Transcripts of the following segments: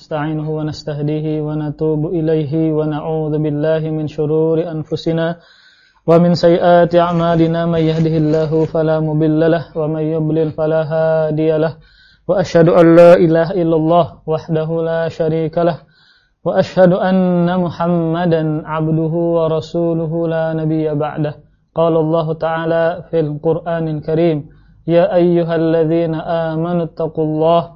نستعينه ونستهديه ونتوب إليه ونعوذ بالله من شرور أنفسنا ومن سيئات أعمالنا من يهده الله فلا مضل له ومن يضلل فلا هادي له وأشهد أن لا إله إلا الله وحده لا شريك له وأشهد أن محمدا عبده ورسوله لا نبي بعده. قال الله تعالى في القرآن الكريم يا أيها الذين آمنوا اتقوا الله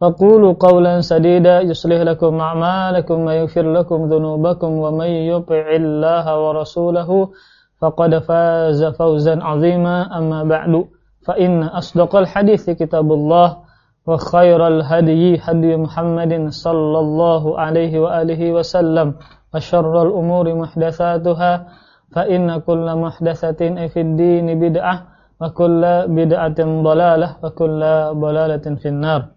فقولوا قولا سديدا يصلح لكم أعمالكم ويغفر لكم ذنوبكم ومن يطع الله ورسوله فقد فاز فوزا عظيما. أما بعد فإن أصدق الحديث كتاب الله وخير الهدي هدي محمد صلى الله عليه وآله وسلم وشر الأمور محدثاتها فإن كل محدثة في الدين بدعة وكل بدعة ضلالة وكل ضلالة في النار.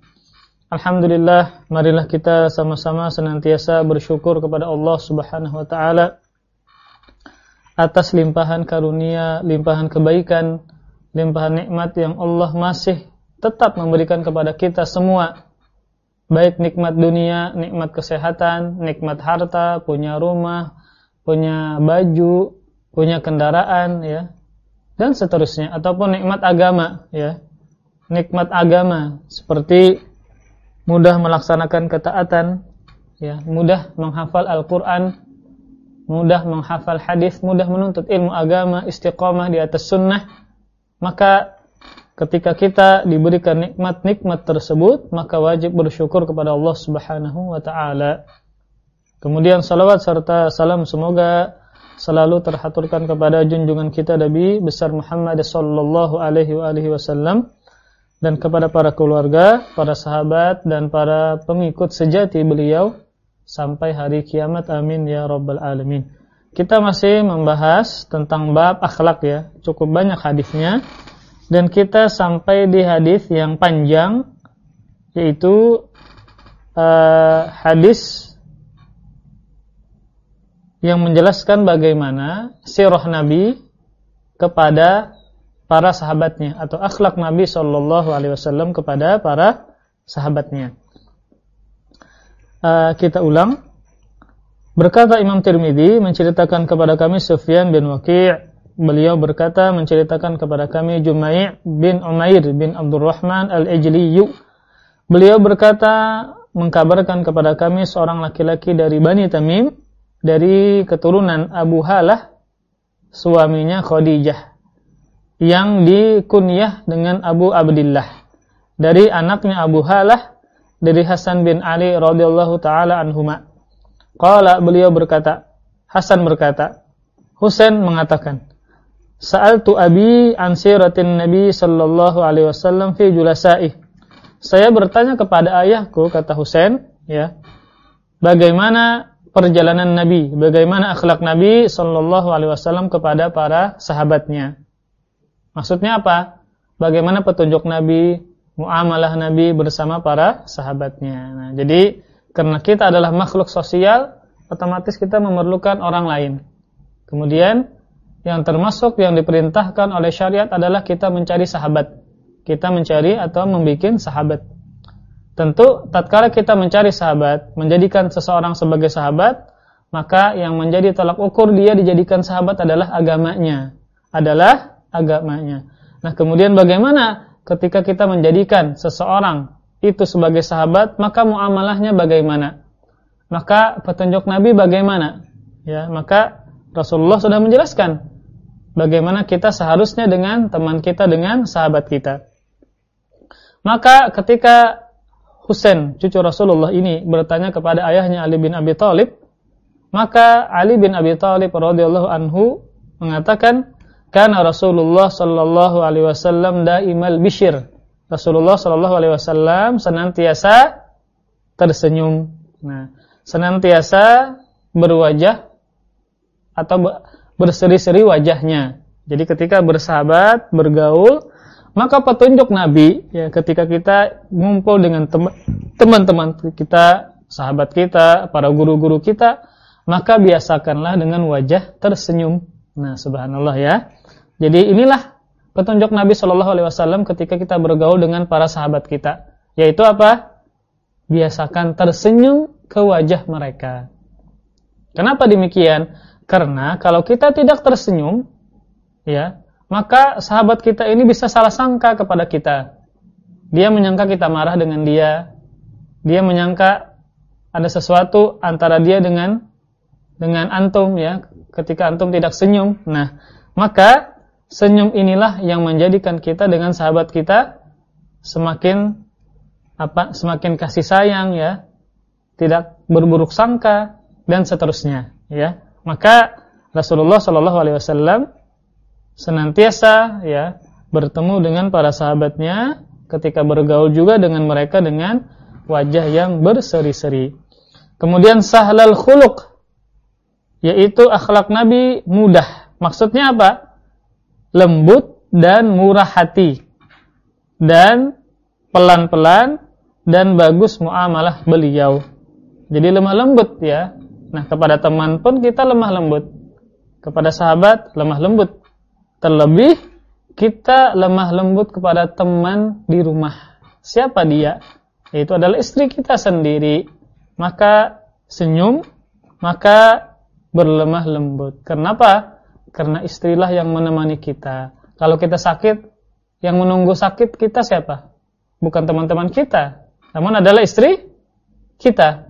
Alhamdulillah, marilah kita sama-sama senantiasa bersyukur kepada Allah Subhanahu wa taala atas limpahan karunia, limpahan kebaikan, limpahan nikmat yang Allah masih tetap memberikan kepada kita semua. Baik nikmat dunia, nikmat kesehatan, nikmat harta, punya rumah, punya baju, punya kendaraan ya. Dan seterusnya ataupun nikmat agama ya. Nikmat agama seperti mudah melaksanakan ketaatan, ya, mudah menghafal Al-Qur'an, mudah menghafal hadis, mudah menuntut ilmu agama, istiqomah di atas sunnah, maka ketika kita diberikan nikmat-nikmat tersebut, maka wajib bersyukur kepada Allah Subhanahu wa taala. Kemudian salawat serta salam semoga selalu terhaturkan kepada junjungan kita Nabi besar Muhammad sallallahu alaihi wasallam dan kepada para keluarga, para sahabat dan para pengikut sejati beliau sampai hari kiamat amin ya rabbal alamin. Kita masih membahas tentang bab akhlak ya, cukup banyak hadisnya dan kita sampai di hadis yang panjang yaitu uh, hadis yang menjelaskan bagaimana sirah Nabi kepada para sahabatnya atau akhlak Nabi Shallallahu Alaihi Wasallam kepada para sahabatnya. Uh, kita ulang. Berkata Imam Tirmidzi menceritakan kepada kami Sufyan bin Waqi' beliau berkata menceritakan kepada kami Jumai' bin Umair bin Abdurrahman al-Ijli beliau berkata mengkabarkan kepada kami seorang laki-laki dari Bani Tamim dari keturunan Abu Halah suaminya Khadijah yang dikunyah dengan Abu Abdullah dari anaknya Abu Halah dari Hasan bin Ali radhiyallahu taala anhuma. Qala beliau berkata, Hasan berkata, Husain mengatakan, Sa'altu abi an siratin Nabi sallallahu alaihi wasallam fi julasai. Saya bertanya kepada ayahku kata Husain, ya. Bagaimana perjalanan Nabi, bagaimana akhlak Nabi sallallahu alaihi wasallam kepada para sahabatnya. Maksudnya apa? Bagaimana petunjuk Nabi, muamalah Nabi bersama para sahabatnya. Nah, jadi karena kita adalah makhluk sosial, otomatis kita memerlukan orang lain. Kemudian yang termasuk yang diperintahkan oleh syariat adalah kita mencari sahabat. Kita mencari atau membuat sahabat. Tentu tatkala kita mencari sahabat, menjadikan seseorang sebagai sahabat, maka yang menjadi tolak ukur dia dijadikan sahabat adalah agamanya, adalah agamanya. Nah, kemudian bagaimana ketika kita menjadikan seseorang itu sebagai sahabat, maka muamalahnya bagaimana? Maka petunjuk Nabi bagaimana? Ya, maka Rasulullah sudah menjelaskan bagaimana kita seharusnya dengan teman kita dengan sahabat kita. Maka ketika Husain cucu Rasulullah ini bertanya kepada ayahnya Ali bin Abi Thalib, maka Ali bin Abi Thalib radhiyallahu anhu mengatakan, karena Rasulullah sallallahu alaihi wasallam daimal bishir. Rasulullah sallallahu alaihi wasallam senantiasa tersenyum. Nah, senantiasa berwajah atau berseri-seri wajahnya. Jadi ketika bersahabat, bergaul, maka petunjuk Nabi ya ketika kita ngumpul dengan teman-teman kita, sahabat kita, para guru-guru kita, maka biasakanlah dengan wajah tersenyum. Nah, subhanallah ya. Jadi inilah petunjuk Nabi Shallallahu alaihi wasallam ketika kita bergaul dengan para sahabat kita, yaitu apa? Biasakan tersenyum ke wajah mereka. Kenapa demikian? Karena kalau kita tidak tersenyum, ya, maka sahabat kita ini bisa salah sangka kepada kita. Dia menyangka kita marah dengan dia. Dia menyangka ada sesuatu antara dia dengan dengan antum ya, ketika antum tidak senyum. Nah, maka senyum inilah yang menjadikan kita dengan sahabat kita semakin apa? semakin kasih sayang ya, tidak berburuk sangka dan seterusnya ya. Maka Rasulullah Shallallahu alaihi wasallam senantiasa ya bertemu dengan para sahabatnya ketika bergaul juga dengan mereka dengan wajah yang berseri-seri. Kemudian sahlal khuluq yaitu akhlak Nabi mudah. Maksudnya apa? Lembut dan murah hati. Dan pelan-pelan dan bagus muamalah beliau. Jadi lemah lembut ya. Nah, kepada teman pun kita lemah lembut. Kepada sahabat lemah lembut. Terlebih kita lemah lembut kepada teman di rumah. Siapa dia? Itu adalah istri kita sendiri. Maka senyum, maka berlemah lembut. Kenapa? Karena istrilah yang menemani kita. Kalau kita sakit, yang menunggu sakit kita siapa? Bukan teman-teman kita, namun adalah istri kita.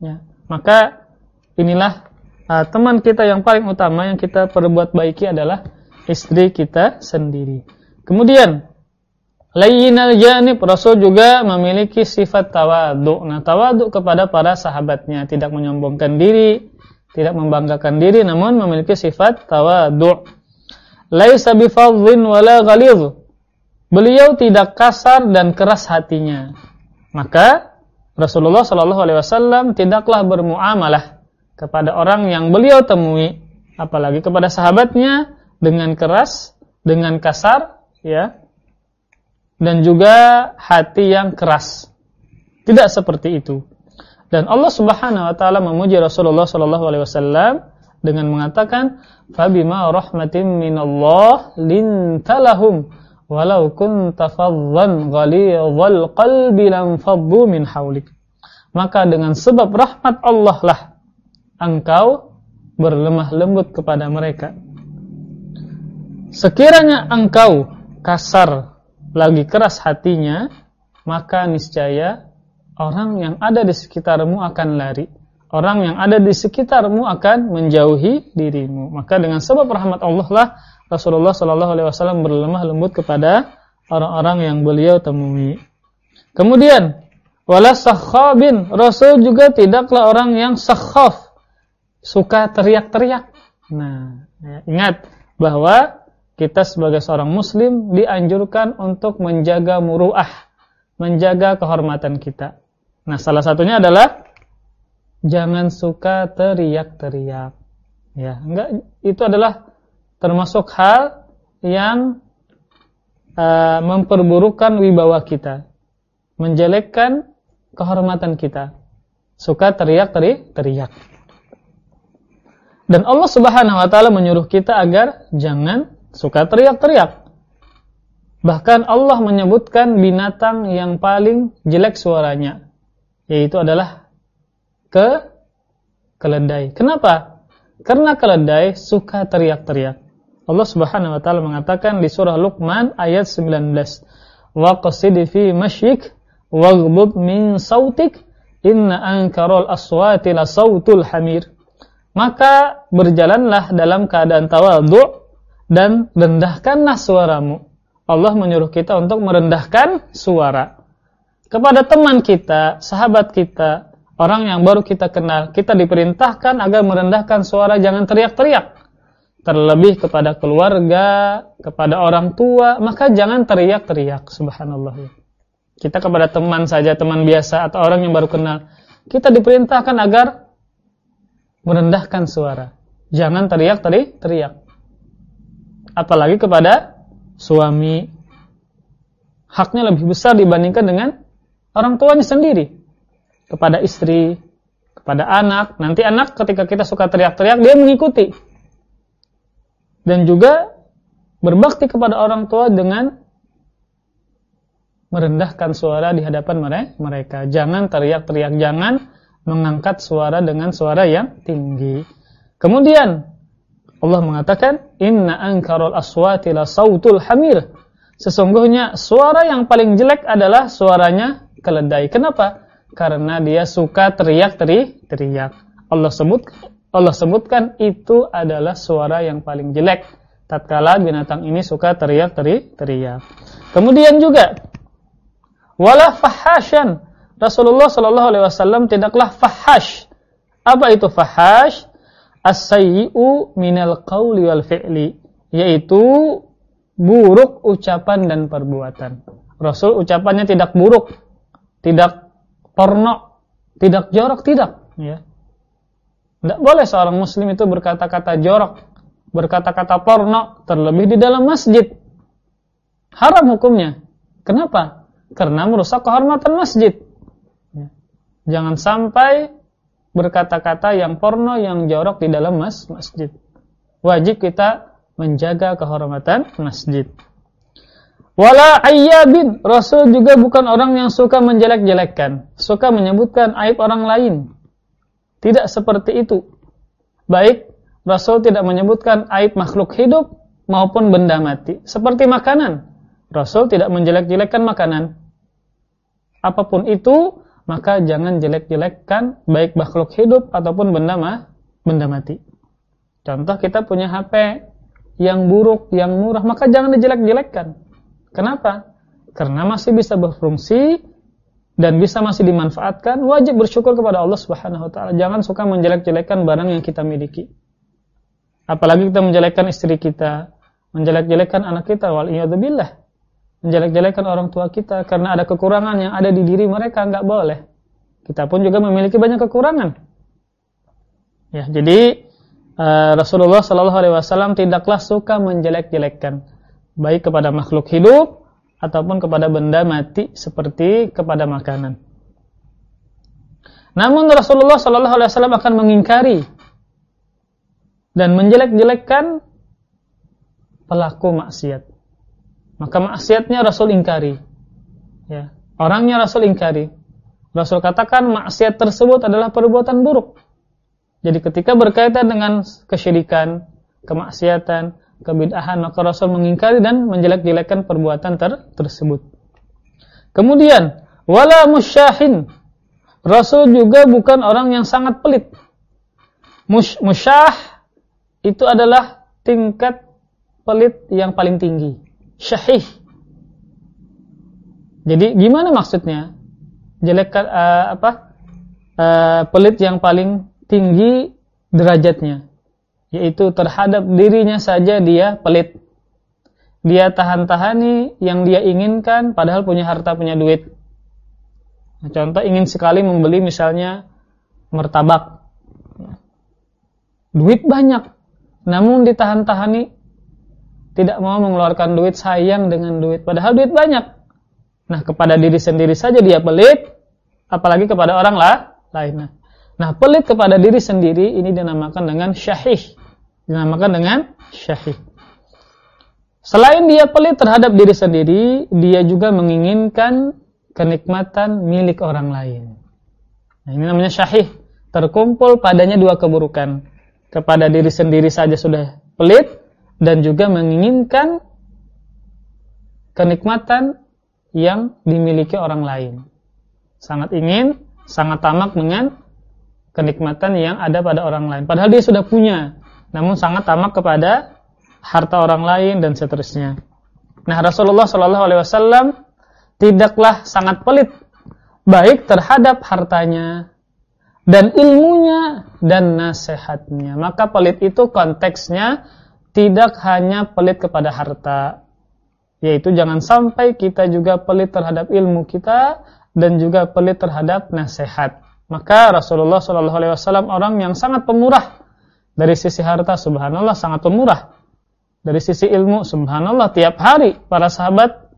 Ya. Maka inilah uh, teman kita yang paling utama yang kita perbuat baiki adalah istri kita sendiri. Kemudian layyinal janib Rasul juga memiliki sifat tawadhu. Nah, tawadhu kepada para sahabatnya, tidak menyombongkan diri, tidak membanggakan diri namun memiliki sifat tawadhu. Laisa bifadhin wala ghalidh. Beliau tidak kasar dan keras hatinya. Maka Rasulullah Shallallahu alaihi wasallam tidaklah bermuamalah kepada orang yang beliau temui, apalagi kepada sahabatnya dengan keras, dengan kasar, ya, dan juga hati yang keras. Tidak seperti itu. Dan Allah Subhanahu wa taala memuji Rasulullah sallallahu alaihi wasallam dengan mengatakan, "Fabima rahmatin minallah lintalahum walau kunta faddan ghalidhal qalbi lam faddu min haulik." Maka dengan sebab rahmat Allah lah engkau berlemah lembut kepada mereka Sekiranya engkau kasar lagi keras hatinya, maka niscaya orang yang ada di sekitarmu akan lari. Orang yang ada di sekitarmu akan menjauhi dirimu. Maka dengan sebab rahmat Allah lah Rasulullah Shallallahu Alaihi Wasallam berlemah lembut kepada orang-orang yang beliau temui. Kemudian wala sakhabin Rasul juga tidaklah orang yang sakhaf suka teriak-teriak. Nah, ingat bahwa kita sebagai seorang muslim dianjurkan untuk menjaga muruah, menjaga kehormatan kita. Nah, salah satunya adalah jangan suka teriak-teriak. Ya, enggak itu adalah termasuk hal yang uh, memperburukkan wibawa kita, menjelekkan kehormatan kita. Suka teriak-teriak. Dan Allah Subhanahu wa taala menyuruh kita agar jangan suka teriak-teriak. Bahkan Allah menyebutkan binatang yang paling jelek suaranya, yaitu adalah ke keledai. Kenapa? Karena keledai suka teriak-teriak. Allah Subhanahu wa taala mengatakan di surah Luqman ayat 19, "Wa qasid fi masyik waghdud min sautik inna ankaral aswati la sautul hamir." Maka berjalanlah dalam keadaan tawadhu dan rendahkanlah suaramu. Allah menyuruh kita untuk merendahkan suara. Kepada teman kita, sahabat kita, orang yang baru kita kenal, kita diperintahkan agar merendahkan suara, jangan teriak-teriak. Terlebih kepada keluarga, kepada orang tua, maka jangan teriak-teriak, subhanallah. Kita kepada teman saja, teman biasa, atau orang yang baru kenal, kita diperintahkan agar merendahkan suara. Jangan teriak-teriak, teriak. Apalagi kepada suami. Haknya lebih besar dibandingkan dengan orang tuanya sendiri. Kepada istri, kepada anak. Nanti anak ketika kita suka teriak-teriak, dia mengikuti. Dan juga berbakti kepada orang tua dengan merendahkan suara di hadapan mereka. Jangan teriak-teriak, jangan mengangkat suara dengan suara yang tinggi. Kemudian Allah mengatakan, "Inna ankarul aswati la sautul hamir." Sesungguhnya suara yang paling jelek adalah suaranya keledai. Kenapa? Karena dia suka teriak-teriak. Allah sebut Allah sebutkan itu adalah suara yang paling jelek tatkala binatang ini suka teriak-teriak. Kemudian juga wala fahasyan. Rasulullah Shallallahu alaihi wasallam tidaklah fahash. Apa itu fahash? As-sayyi'u minal qawli wal fi'li, yaitu buruk ucapan dan perbuatan. Rasul ucapannya tidak buruk, tidak porno, tidak jorok, tidak, ya. Tidak boleh seorang muslim itu berkata-kata jorok, berkata-kata porno, terlebih di dalam masjid. Haram hukumnya. Kenapa? karena merusak kehormatan masjid. Ya. Jangan sampai berkata-kata yang porno yang jorok di dalam mas masjid. Wajib kita menjaga kehormatan masjid. Wala ayyabin, Rasul juga bukan orang yang suka menjelek-jelekkan, suka menyebutkan aib orang lain. Tidak seperti itu. Baik, Rasul tidak menyebutkan aib makhluk hidup maupun benda mati, seperti makanan. Rasul tidak menjelek-jelekkan makanan. Apa pun itu, maka jangan jelek-jelekkan baik makhluk hidup ataupun benda ma benda mati. Contoh kita punya HP yang buruk, yang murah, maka jangan dijelek-jelekkan. Kenapa? Karena masih bisa berfungsi dan bisa masih dimanfaatkan, wajib bersyukur kepada Allah Subhanahu wa taala. Jangan suka menjelek-jelekkan barang yang kita miliki. Apalagi kita menjelekkan istri kita, menjelek-jelekkan anak kita wal billah menjelek-jelekan orang tua kita karena ada kekurangan yang ada di diri mereka nggak boleh. Kita pun juga memiliki banyak kekurangan. Ya, jadi uh, Rasulullah Shallallahu Alaihi Wasallam tidaklah suka menjelek-jelekkan baik kepada makhluk hidup ataupun kepada benda mati seperti kepada makanan. Namun Rasulullah Shallallahu Alaihi Wasallam akan mengingkari dan menjelek-jelekkan pelaku maksiat maka maksiatnya Rasul ingkari. Ya, orangnya Rasul ingkari. Rasul katakan maksiat tersebut adalah perbuatan buruk. Jadi ketika berkaitan dengan kesyirikan, kemaksiatan, kebid'ahan, maka Rasul mengingkari dan menjelek-jelekkan perbuatan ter tersebut. Kemudian, wala musyahin. Rasul juga bukan orang yang sangat pelit. Mush musyah itu adalah tingkat pelit yang paling tinggi syahih. Jadi gimana maksudnya? Jelek uh, apa? Uh, pelit yang paling tinggi derajatnya, yaitu terhadap dirinya saja dia pelit. Dia tahan-tahani yang dia inginkan padahal punya harta, punya duit. Nah, contoh ingin sekali membeli misalnya martabak. Duit banyak, namun ditahan-tahani tidak mau mengeluarkan duit sayang dengan duit padahal duit banyak nah kepada diri sendiri saja dia pelit apalagi kepada orang lah lainnya nah pelit kepada diri sendiri ini dinamakan dengan syahih. Dinamakan dengan syahih. Selain dia pelit terhadap diri sendiri dia juga menginginkan kenikmatan milik orang lain. Nah ini namanya syahih. Terkumpul padanya dua keburukan. Kepada diri sendiri saja sudah pelit dan juga menginginkan kenikmatan yang dimiliki orang lain. Sangat ingin, sangat tamak dengan kenikmatan yang ada pada orang lain. Padahal dia sudah punya, namun sangat tamak kepada harta orang lain dan seterusnya. Nah, Rasulullah Shallallahu alaihi wasallam tidaklah sangat pelit baik terhadap hartanya dan ilmunya dan nasihatnya. Maka pelit itu konteksnya tidak hanya pelit kepada harta, yaitu jangan sampai kita juga pelit terhadap ilmu kita dan juga pelit terhadap nasihat. Maka Rasulullah Shallallahu Alaihi Wasallam orang yang sangat pemurah dari sisi harta, subhanallah sangat pemurah. Dari sisi ilmu, subhanallah tiap hari para sahabat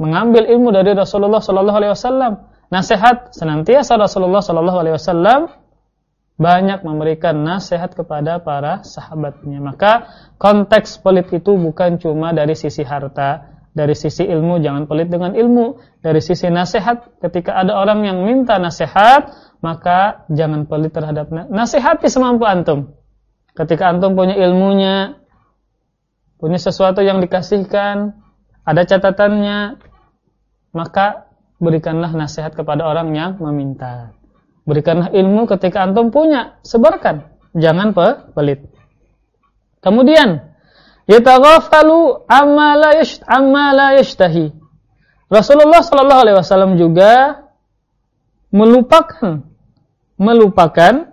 mengambil ilmu dari Rasulullah Shallallahu Alaihi Wasallam. Nasihat senantiasa Rasulullah Shallallahu Alaihi Wasallam banyak memberikan nasihat kepada para sahabatnya. Maka konteks pelit itu bukan cuma dari sisi harta, dari sisi ilmu jangan pelit dengan ilmu, dari sisi nasihat ketika ada orang yang minta nasihat, maka jangan pelit terhadap nasihati semampu antum. Ketika antum punya ilmunya, punya sesuatu yang dikasihkan, ada catatannya, maka berikanlah nasihat kepada orang yang meminta. Berikanlah ilmu ketika antum punya, sebarkan, jangan pelit. Kemudian amma la amma la yashtahi. Rasulullah sallallahu alaihi wasallam juga melupakan melupakan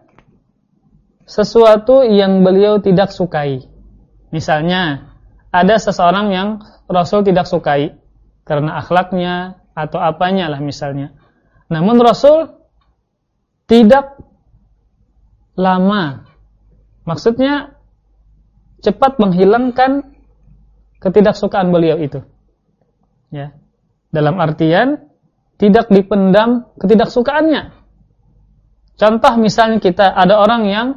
sesuatu yang beliau tidak sukai. Misalnya, ada seseorang yang Rasul tidak sukai karena akhlaknya atau apanya lah misalnya. Namun Rasul tidak lama. Maksudnya cepat menghilangkan ketidaksukaan beliau itu. Ya. Dalam artian tidak dipendam ketidaksukaannya. Contoh misalnya kita ada orang yang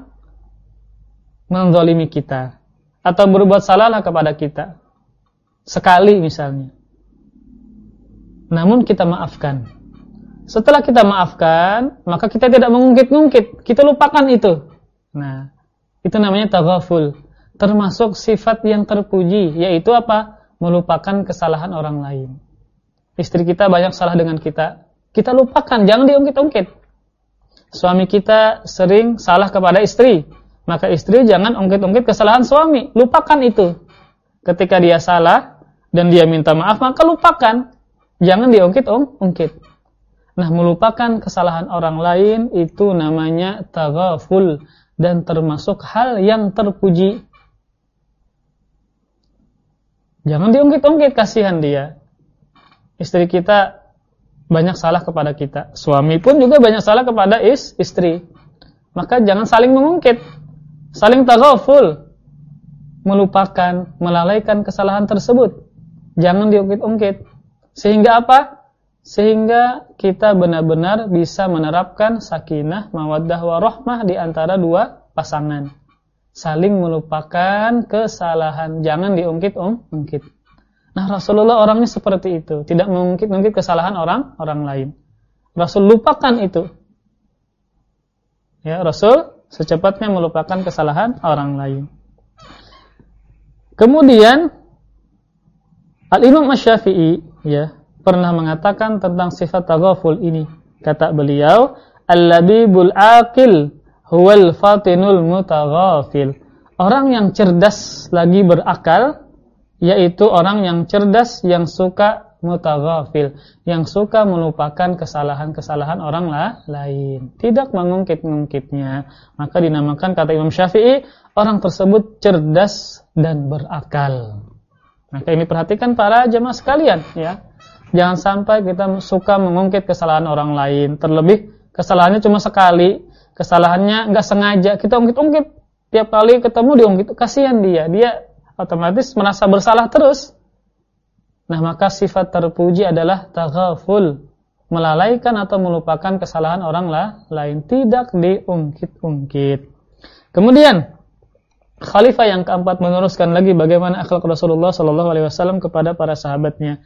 menzalimi kita atau berbuat salah kepada kita. Sekali misalnya. Namun kita maafkan. Setelah kita maafkan, maka kita tidak mengungkit-ungkit, kita lupakan itu. Nah, itu namanya taghaful termasuk sifat yang terpuji, yaitu apa? Melupakan kesalahan orang lain. Istri kita banyak salah dengan kita, kita lupakan, jangan diungkit-ungkit. Suami kita sering salah kepada istri, maka istri jangan ungkit-ungkit kesalahan suami, lupakan itu. Ketika dia salah dan dia minta maaf, maka lupakan, jangan diungkit-ungkit. Nah, melupakan kesalahan orang lain itu namanya taghaful dan termasuk hal yang terpuji Jangan diungkit-ungkit, kasihan dia. Istri kita banyak salah kepada kita. Suami pun juga banyak salah kepada is, istri. Maka jangan saling mengungkit. Saling taghaful. Melupakan, melalaikan kesalahan tersebut. Jangan diungkit-ungkit. Sehingga apa? Sehingga kita benar-benar bisa menerapkan sakinah, mawaddah, warahmah di antara dua pasangan saling melupakan kesalahan, jangan diungkit-ungkit. Nah, Rasulullah orangnya seperti itu, tidak mengungkit-ungkit kesalahan orang orang lain. Rasul lupakan itu. Ya, Rasul secepatnya melupakan kesalahan orang lain. Kemudian Al-Imam Asy-Syafi'i ya, pernah mengatakan tentang sifat taghaful ini. Kata beliau, "Al-labibul aqil huwal fatinul mutaghafil. Orang yang cerdas lagi berakal yaitu orang yang cerdas yang suka mutaghafil, yang suka melupakan kesalahan-kesalahan orang lain, tidak mengungkit-ungkitnya. Maka dinamakan kata Imam Syafi'i, orang tersebut cerdas dan berakal. Maka ini perhatikan para jemaah sekalian ya. Jangan sampai kita suka mengungkit kesalahan orang lain, terlebih kesalahannya cuma sekali, kesalahannya nggak sengaja. Kita ungkit-ungkit. Tiap kali ketemu diungkit kasihan dia. Dia otomatis merasa bersalah terus. Nah maka sifat terpuji adalah taghaful. Melalaikan atau melupakan kesalahan orang lah, lain. Tidak diungkit-ungkit. Kemudian khalifah yang keempat meneruskan lagi bagaimana akhlak Rasulullah Shallallahu alaihi wasallam kepada para sahabatnya.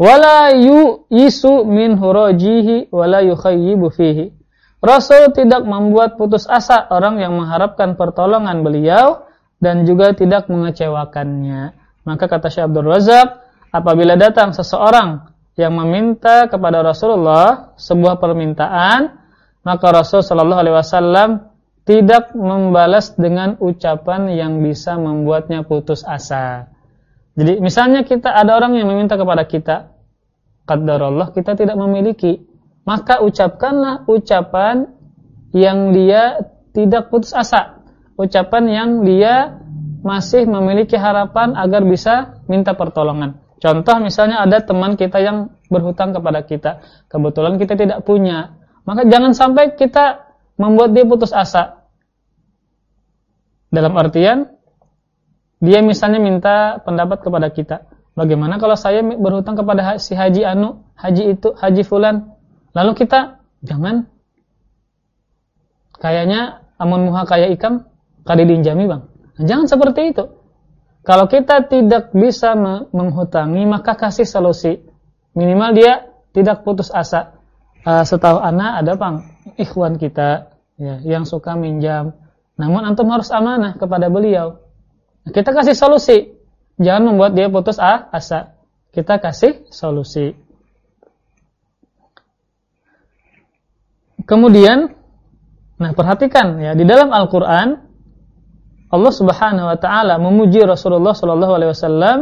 Wala yu isu min hurajihi wala yukhayyibu fihi Rasul tidak membuat putus asa orang yang mengharapkan pertolongan beliau dan juga tidak mengecewakannya. Maka kata Syekh Abdul Razak, apabila datang seseorang yang meminta kepada Rasulullah sebuah permintaan, maka Rasul Shallallahu Alaihi Wasallam tidak membalas dengan ucapan yang bisa membuatnya putus asa. Jadi misalnya kita ada orang yang meminta kepada kita, Allah kita tidak memiliki, maka ucapkanlah ucapan yang dia tidak putus asa. Ucapan yang dia masih memiliki harapan agar bisa minta pertolongan. Contoh misalnya ada teman kita yang berhutang kepada kita. Kebetulan kita tidak punya. Maka jangan sampai kita membuat dia putus asa. Dalam artian, dia misalnya minta pendapat kepada kita. Bagaimana kalau saya berhutang kepada si Haji Anu, Haji itu, Haji Fulan. Lalu kita, jangan. Kayaknya amun muha kaya ikam, kali dinjami bang. Nah, jangan seperti itu. Kalau kita tidak bisa menghutangi, maka kasih solusi. Minimal dia tidak putus asa. Uh, setahu anak ada bang, ikhwan kita ya, yang suka minjam. Namun antum harus amanah kepada beliau. Kita kasih solusi. Jangan membuat dia putus asa. Kita kasih solusi. Kemudian, nah perhatikan ya di dalam Al-Quran Allah Subhanahu Wa Taala memuji Rasulullah Shallallahu Alaihi Wasallam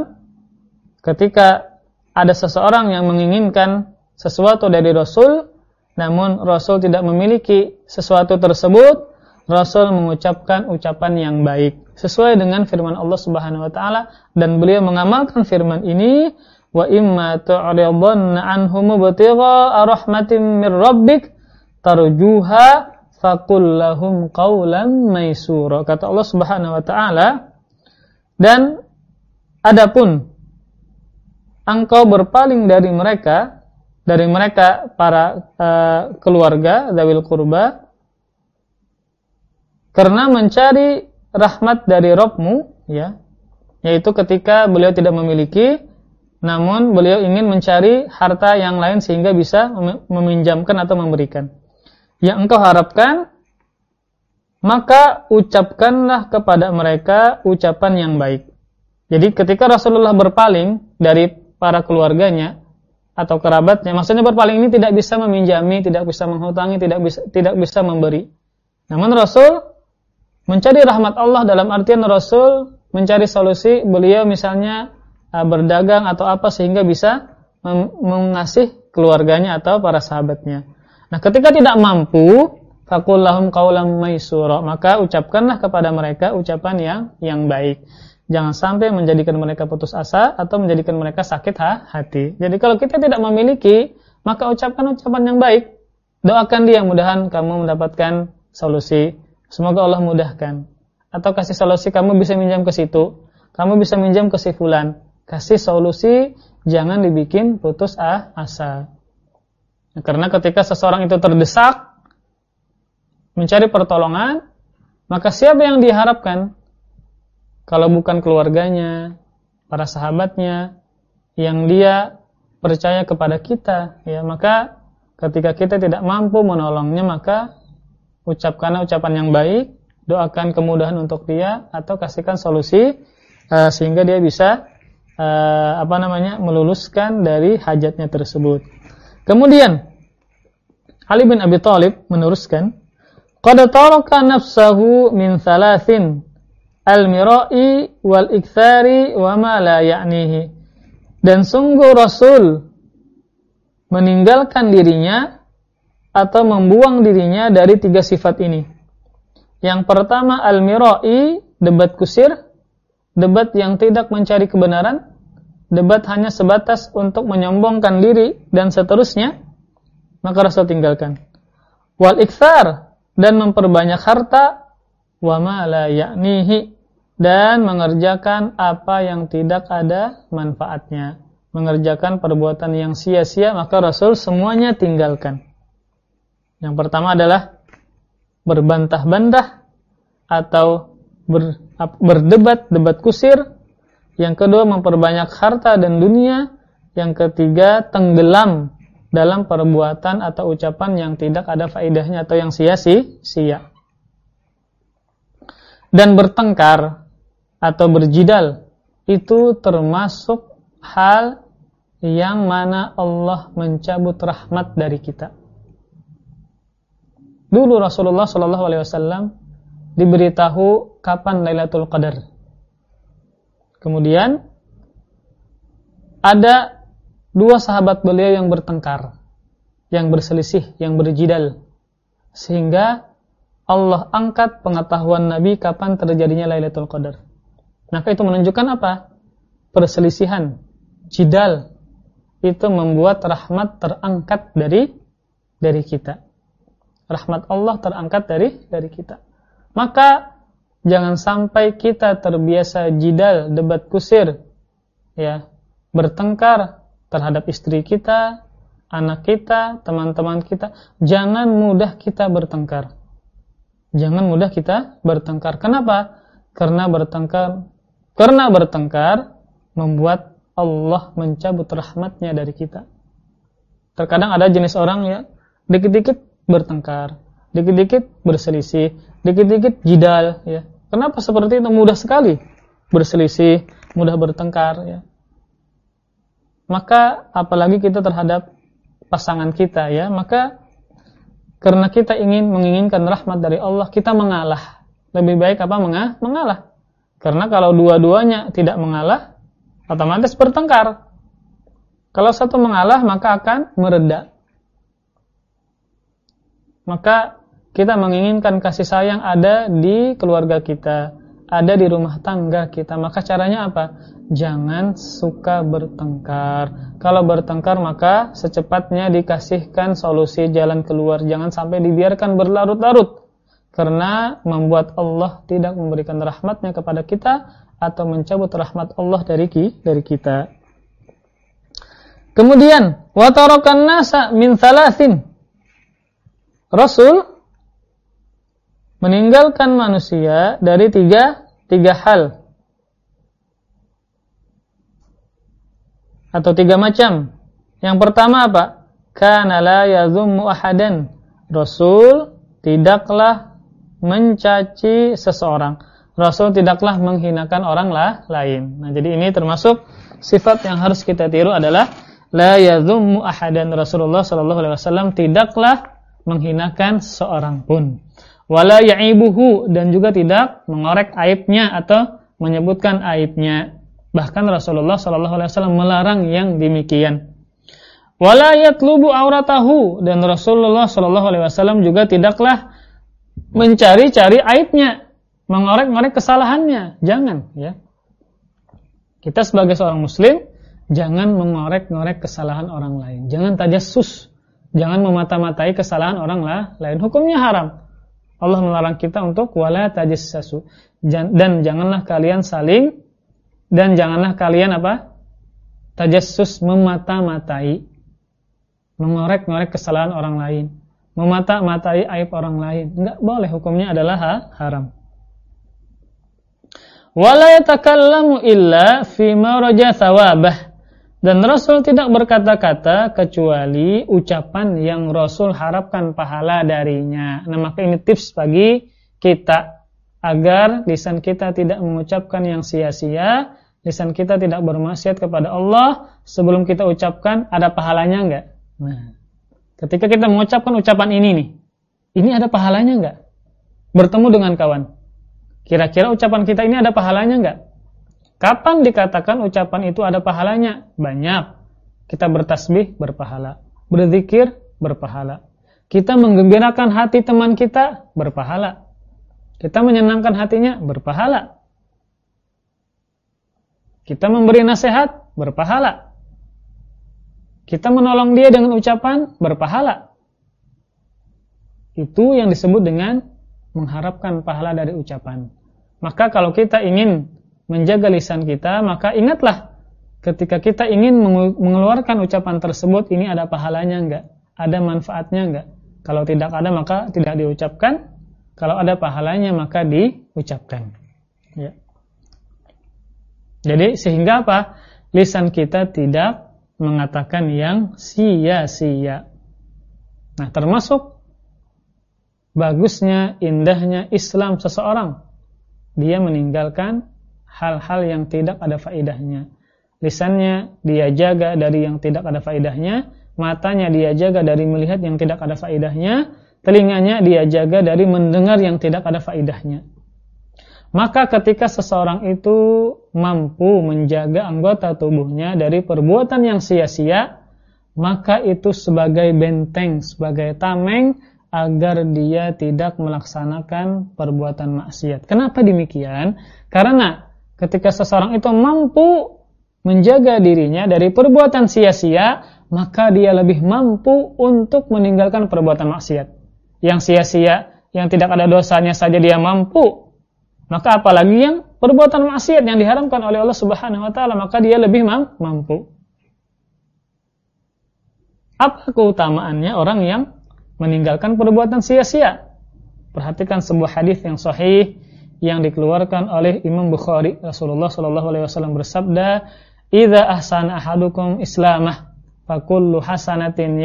ketika ada seseorang yang menginginkan sesuatu dari Rasul, namun Rasul tidak memiliki sesuatu tersebut, Rasul mengucapkan ucapan yang baik. Sesuai dengan firman Allah Subhanahu wa taala dan beliau mengamalkan firman ini wa imma tu'ridanna anhum butigha rahmatin mir rabbik tarjuha faqul lahum qawlan maisura kata Allah Subhanahu wa taala dan adapun engkau berpaling dari mereka dari mereka para uh, keluarga dawil kurba karena mencari rahmat dari Robmu, ya, yaitu ketika beliau tidak memiliki, namun beliau ingin mencari harta yang lain sehingga bisa meminjamkan atau memberikan. Yang engkau harapkan, maka ucapkanlah kepada mereka ucapan yang baik. Jadi ketika Rasulullah berpaling dari para keluarganya atau kerabatnya, maksudnya berpaling ini tidak bisa meminjami, tidak bisa menghutangi, tidak bisa tidak bisa memberi. Namun Rasul Mencari rahmat Allah dalam artian Rasul mencari solusi beliau misalnya uh, berdagang atau apa sehingga bisa mengasih keluarganya atau para sahabatnya. Nah, ketika tidak mampu, fakullahum qaulam maisura, maka ucapkanlah kepada mereka ucapan yang yang baik. Jangan sampai menjadikan mereka putus asa atau menjadikan mereka sakit hati. Jadi kalau kita tidak memiliki, maka ucapkan ucapan yang baik. Doakan dia mudahan kamu mendapatkan solusi Semoga Allah mudahkan. Atau kasih solusi kamu bisa minjam ke situ, kamu bisa minjam ke si fulan. Kasih solusi, jangan dibikin putus ah, asa. Karena ketika seseorang itu terdesak mencari pertolongan, maka siapa yang diharapkan? Kalau bukan keluarganya, para sahabatnya, yang dia percaya kepada kita, ya maka ketika kita tidak mampu menolongnya, maka ucapkan ucapan yang baik, doakan kemudahan untuk dia atau kasihkan solusi uh, sehingga dia bisa uh, apa namanya meluluskan dari hajatnya tersebut. Kemudian Ali bin Abi Thalib meneruskan, "Qad taraka nafsahu min thalathin al-mira'i wal iktsari wa ma la ya'nihi." Dan sungguh Rasul meninggalkan dirinya atau membuang dirinya dari tiga sifat ini. Yang pertama al-mirai, debat kusir, debat yang tidak mencari kebenaran, debat hanya sebatas untuk menyombongkan diri dan seterusnya, maka Rasul tinggalkan. Wal ikthar dan memperbanyak harta wa ma la ya'nihi dan mengerjakan apa yang tidak ada manfaatnya. Mengerjakan perbuatan yang sia-sia maka Rasul semuanya tinggalkan. Yang pertama adalah berbantah-bantah atau ber, berdebat, debat kusir. Yang kedua memperbanyak harta dan dunia. Yang ketiga tenggelam dalam perbuatan atau ucapan yang tidak ada faedahnya atau yang sia-sia. Dan bertengkar atau berjidal itu termasuk hal yang mana Allah mencabut rahmat dari kita. Dulu Rasulullah Shallallahu Alaihi Wasallam diberitahu kapan Lailatul Qadar. Kemudian ada dua sahabat beliau yang bertengkar, yang berselisih, yang berjidal, sehingga Allah angkat pengetahuan Nabi kapan terjadinya Lailatul Qadar. Maka itu menunjukkan apa? Perselisihan, jidal itu membuat rahmat terangkat dari dari kita. rahmat Allah terangkat dari dari kita. Maka jangan sampai kita terbiasa jidal, debat kusir, ya, bertengkar terhadap istri kita, anak kita, teman-teman kita. Jangan mudah kita bertengkar. Jangan mudah kita bertengkar. Kenapa? Karena bertengkar karena bertengkar membuat Allah mencabut rahmatnya dari kita. Terkadang ada jenis orang ya, dikit-dikit bertengkar, dikit-dikit berselisih, dikit-dikit jidal ya. Kenapa seperti itu mudah sekali berselisih, mudah bertengkar ya. Maka apalagi kita terhadap pasangan kita ya, maka karena kita ingin menginginkan rahmat dari Allah, kita mengalah. Lebih baik apa mengalah? Mengalah. Karena kalau dua-duanya tidak mengalah, otomatis bertengkar. Kalau satu mengalah, maka akan mereda maka kita menginginkan kasih sayang ada di keluarga kita, ada di rumah tangga kita. Maka caranya apa? Jangan suka bertengkar. Kalau bertengkar maka secepatnya dikasihkan solusi jalan keluar. Jangan sampai dibiarkan berlarut-larut. Karena membuat Allah tidak memberikan rahmatnya kepada kita atau mencabut rahmat Allah dari dari kita. Kemudian, watarokan nasa min thalathin Rasul meninggalkan manusia dari tiga, tiga hal atau tiga macam. Yang pertama apa? Kana la yazummu ahadan. Rasul tidaklah mencaci seseorang. Rasul tidaklah menghinakan orang lah, lain. Nah, jadi ini termasuk sifat yang harus kita tiru adalah la yazummu ahadan. Rasulullah sallallahu alaihi wasallam tidaklah menghinakan seorang pun. Wala ya'ibuhu dan juga tidak mengorek aibnya atau menyebutkan aibnya. Bahkan Rasulullah sallallahu alaihi wasallam melarang yang demikian. Wala yatlubu auratahu dan Rasulullah sallallahu alaihi wasallam juga tidaklah mencari-cari aibnya, mengorek-ngorek kesalahannya. Jangan ya. Kita sebagai seorang muslim jangan mengorek-ngorek kesalahan orang lain. Jangan tajassus Jangan memata-matai kesalahan orang lain. Hukumnya haram. Allah melarang kita untuk wala tajassasu. Dan janganlah kalian saling dan janganlah kalian apa? Tajassus memata-matai. Mengorek-ngorek kesalahan orang lain. Memata-matai aib orang lain. Enggak boleh hukumnya adalah ha, haram. Wala yatakallamu illa fi ma raja thawabah dan Rasul tidak berkata-kata kecuali ucapan yang Rasul harapkan pahala darinya. Nah, maka ini tips bagi kita agar lisan kita tidak mengucapkan yang sia-sia, lisan kita tidak bermaksiat kepada Allah sebelum kita ucapkan ada pahalanya enggak? Nah, ketika kita mengucapkan ucapan ini nih, ini ada pahalanya enggak? Bertemu dengan kawan. Kira-kira ucapan kita ini ada pahalanya enggak? Kapan dikatakan ucapan itu ada pahalanya? Banyak. Kita bertasbih berpahala, berzikir berpahala. Kita menggembirakan hati teman kita berpahala. Kita menyenangkan hatinya berpahala. Kita memberi nasihat berpahala. Kita menolong dia dengan ucapan berpahala. Itu yang disebut dengan mengharapkan pahala dari ucapan. Maka kalau kita ingin menjaga lisan kita, maka ingatlah ketika kita ingin mengeluarkan ucapan tersebut ini ada pahalanya enggak? Ada manfaatnya enggak? Kalau tidak ada maka tidak diucapkan. Kalau ada pahalanya maka diucapkan. Ya. Jadi sehingga apa? Lisan kita tidak mengatakan yang sia-sia. Nah, termasuk bagusnya, indahnya Islam seseorang. Dia meninggalkan hal-hal yang tidak ada faedahnya. Lisannya dia jaga dari yang tidak ada faedahnya, matanya dia jaga dari melihat yang tidak ada faedahnya, telinganya dia jaga dari mendengar yang tidak ada faedahnya. Maka ketika seseorang itu mampu menjaga anggota tubuhnya dari perbuatan yang sia-sia, maka itu sebagai benteng, sebagai tameng agar dia tidak melaksanakan perbuatan maksiat. Kenapa demikian? Karena ketika seseorang itu mampu menjaga dirinya dari perbuatan sia-sia, maka dia lebih mampu untuk meninggalkan perbuatan maksiat. yang sia-sia, yang tidak ada dosanya saja dia mampu, maka apalagi yang perbuatan maksiat yang diharamkan oleh Allah Subhanahu wa taala, maka dia lebih mampu. Apa keutamaannya orang yang meninggalkan perbuatan sia-sia? Perhatikan sebuah hadis yang sahih yang dikeluarkan oleh Imam Bukhari. Rasulullah Shallallahu alaihi wasallam bersabda, "Idza ahsana ahadukum islamah, fakullu hasanatin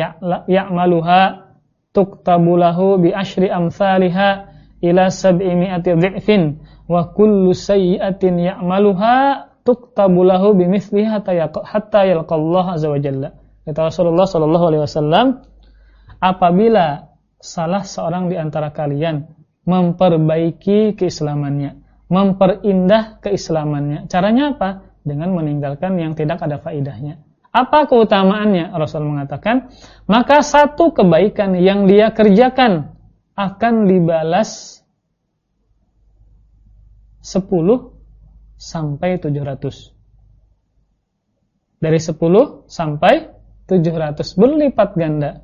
ya'maluha tuktabu lahu bi asyri amsalha ila sab'i mi'ati dhi'fin wa kullu sayyi'atin ya'maluha tuktabu lahu bimithliha hatta yalqallahu azza wa jalla." Kata Rasulullah sallallahu alaihi wasallam, apabila salah seorang di antara kalian memperbaiki keislamannya, memperindah keislamannya. Caranya apa? Dengan meninggalkan yang tidak ada faidahnya. Apa keutamaannya? Rasul mengatakan, maka satu kebaikan yang dia kerjakan akan dibalas 10 sampai 700. Dari 10 sampai 700 berlipat ganda.